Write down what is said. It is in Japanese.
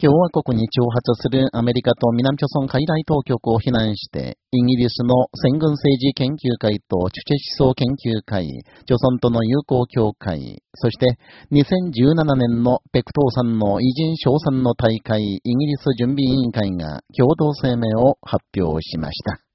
共和国に挑発するアメリカと南朝鮮海外当局を非難して、イギリスの戦軍政治研究会とチュチェ思想研究会、朝鮮との友好協会、そして2017年のペクトーさんの偉人賞賛の大会イギリス準備委員会が共同声明を発表しました。